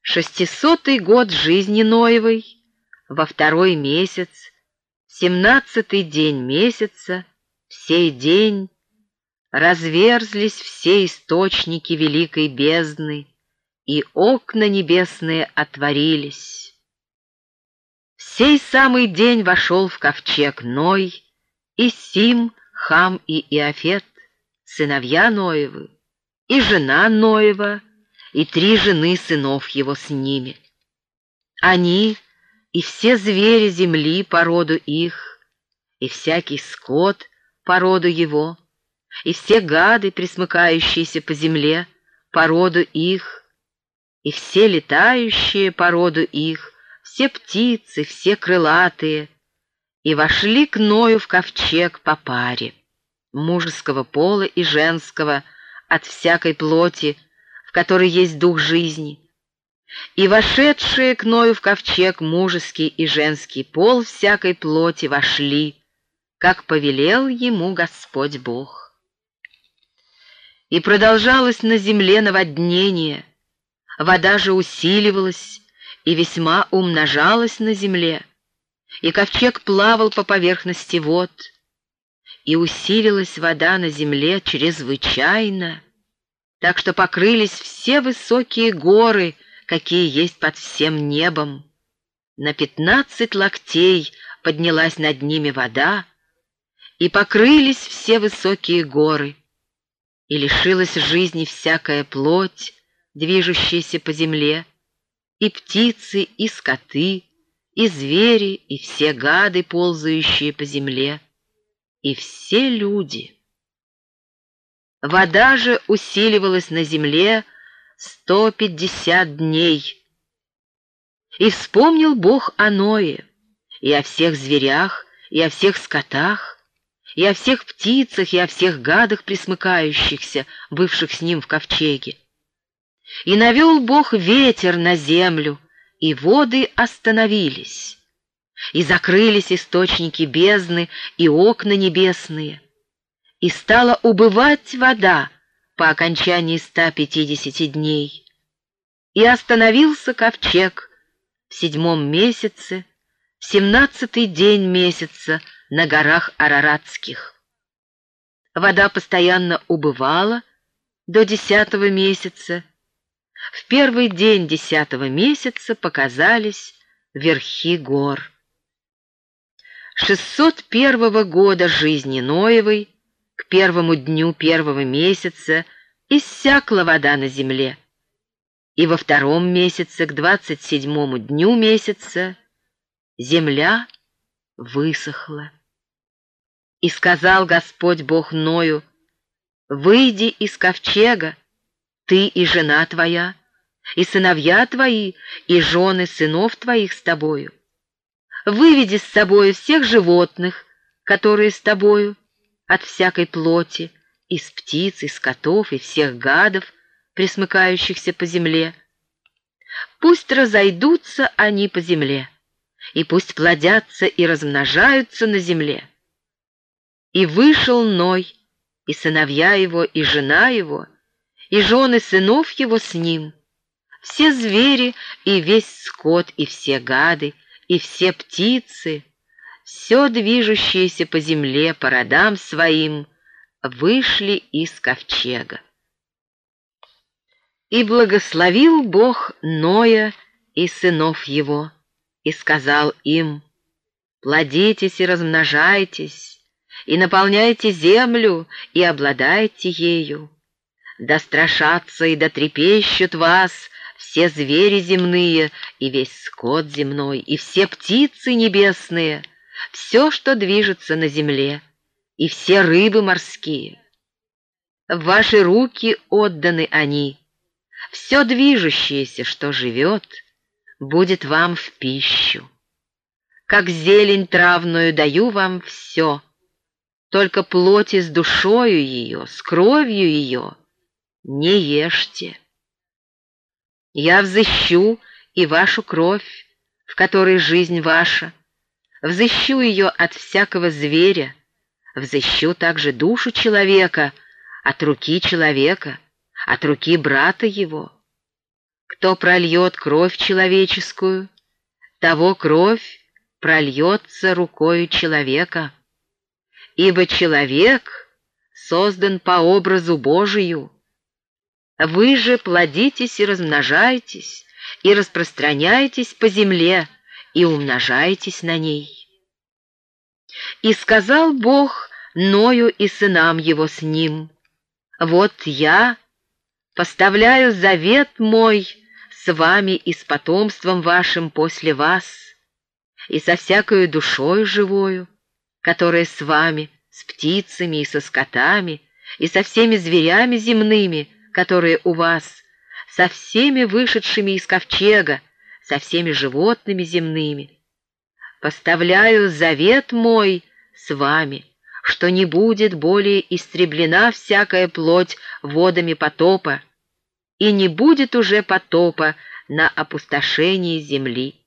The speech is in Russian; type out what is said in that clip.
Шестисотый год жизни Ноевой, во второй месяц, семнадцатый день месяца, в сей день разверзлись все источники великой бездны, и окна небесные отворились. В сей самый день вошел в ковчег Ной, и Сим, Хам и Иофет, сыновья Ноевы, и жена Ноева, и три жены сынов его с ними. Они и все звери земли по роду их, и всякий скот по роду его, и все гады, присмыкающиеся по земле, по роду их, и все летающие по роду их, все птицы, все крылатые, и вошли к Ною в ковчег по паре, мужеского пола и женского, от всякой плоти, в которой есть дух жизни. И вошедшие к Ною в ковчег мужеский и женский пол всякой плоти вошли, как повелел ему Господь Бог. И продолжалось на земле наводнение, вода же усиливалась и весьма умножалась на земле, и ковчег плавал по поверхности вод, и усилилась вода на земле чрезвычайно, так что покрылись все высокие горы, какие есть под всем небом. На пятнадцать локтей поднялась над ними вода, и покрылись все высокие горы, и лишилась жизни всякая плоть, движущаяся по земле, и птицы, и скоты, и звери, и все гады, ползающие по земле, и все люди — Вода же усиливалась на земле сто пятьдесят дней. И вспомнил Бог о Ное, и о всех зверях, и о всех скотах, и о всех птицах, и о всех гадах присмыкающихся, бывших с ним в ковчеге. И навел Бог ветер на землю, и воды остановились, и закрылись источники бездны и окна небесные — и стала убывать вода по окончании 150 дней. И остановился ковчег в седьмом месяце, в семнадцатый день месяца на горах Араратских. Вода постоянно убывала до десятого месяца. В первый день десятого месяца показались верхи гор. 601 года жизни Ноевой первому дню первого месяца иссякла вода на земле, и во втором месяце, к двадцать седьмому дню месяца, земля высохла. И сказал Господь Бог Ною, «Выйди из ковчега, ты и жена твоя, и сыновья твои, и жены сынов твоих с тобою. Выведи с собою всех животных, которые с тобою, от всякой плоти, из птиц, из котов и всех гадов, присмыкающихся по земле. Пусть разойдутся они по земле, и пусть плодятся и размножаются на земле. И вышел Ной, и сыновья его, и жена его, и жены сынов его с ним, все звери и весь скот, и все гады, и все птицы, все движущиеся по земле по родам своим вышли из ковчега. И благословил Бог Ноя и сынов его, и сказал им, «Плодитесь и размножайтесь, и наполняйте землю, и обладайте ею. Да страшатся и да трепещут вас все звери земные, и весь скот земной, и все птицы небесные, все, что движется на земле, и все рыбы морские. В ваши руки отданы они. Все движущееся, что живет, будет вам в пищу. Как зелень травную даю вам все, только плоти с душою ее, с кровью ее не ешьте. Я взыщу и вашу кровь, в которой жизнь ваша, взыщу ее от всякого зверя, взыщу также душу человека от руки человека, от руки брата его. Кто прольет кровь человеческую, того кровь прольется рукою человека. Ибо человек создан по образу Божию. Вы же плодитесь и размножайтесь, и распространяйтесь по земле, и умножайтесь на ней. И сказал Бог Ною и сынам его с ним, «Вот я поставляю завет мой с вами и с потомством вашим после вас, и со всякою душой живою, которая с вами, с птицами и со скотами, и со всеми зверями земными, которые у вас, со всеми вышедшими из ковчега, со всеми животными земными. Поставляю завет мой с вами, что не будет более истреблена всякая плоть водами потопа, и не будет уже потопа на опустошении земли.